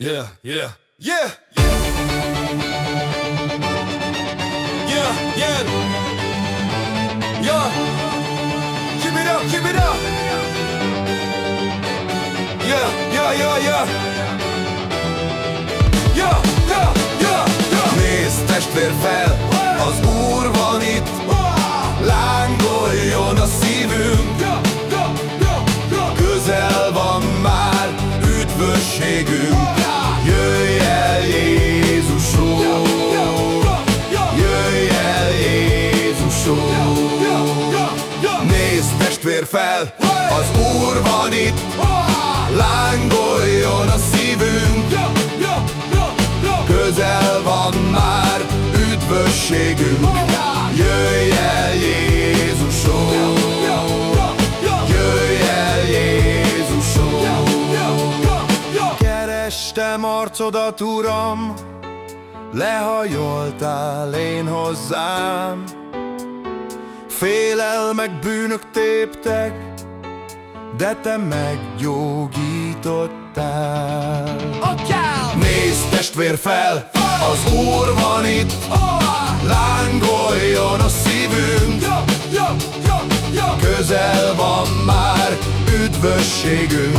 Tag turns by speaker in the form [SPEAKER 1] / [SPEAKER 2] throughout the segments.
[SPEAKER 1] Yeah, yeah, yeah, yeah. Yeah, yeah. Yeah. Keep it up, keep it up. Yeah, yeah, yeah, yeah. Yeah, yeah, yeah, yeah. Nézd testvér fel, Jézusom. Nézd testvér fel, az Úr van itt. Lángoljon a szívünk. Közel van már üdvösségünk. Jöjj el Jézusom. Jöjj el Jézusom. Kerestem arcodat, Uram, lehajoltál én hozzám. Félelmek, bűnök téptek, de te meggyógyítottál. Nézd testvér fel, az Úr van itt, lángoljon a szívünk. Közel van már üdvösségünk.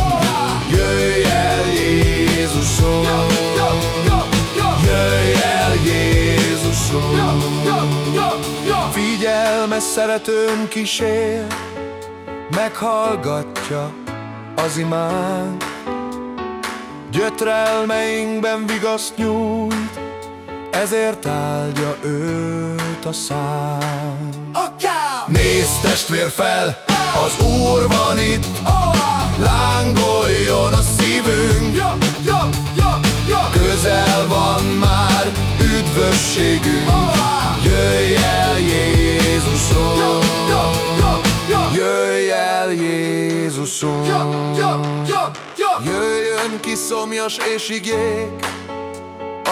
[SPEAKER 1] Jöjj el Jézusom, Figyelmes szeretőm kísér, meghallgatja az imánk. Gyötrelmeinkben vigaszt nyújt, ezért áldja őt a szám. Nézd testvér fel, az Úr van itt, lángoljon a szívünk. Közel van már üdvösségünk. Jöjjön ki szomjas és igék,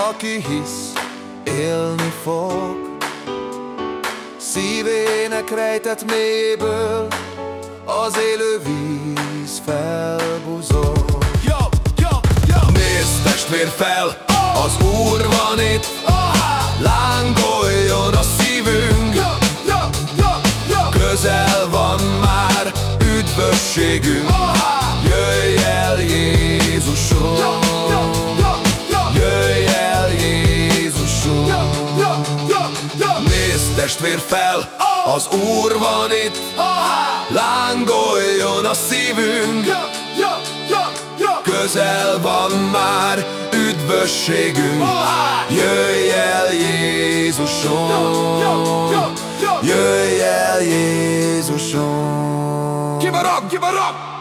[SPEAKER 1] aki hisz, élni fog. Szívének rejtett mélyből az élő víz felbuzog. Nézd testvér fel, az Úr van itt, lángoljon a szívünk. Közel van már üdvösségünk. Testvér fel, az Úr van itt, lángoljon a szívünk. Közel van már üdvösségünk. Jöjj el Jézusom, jöjj el Jézusom.
[SPEAKER 2] Give it up, give it up!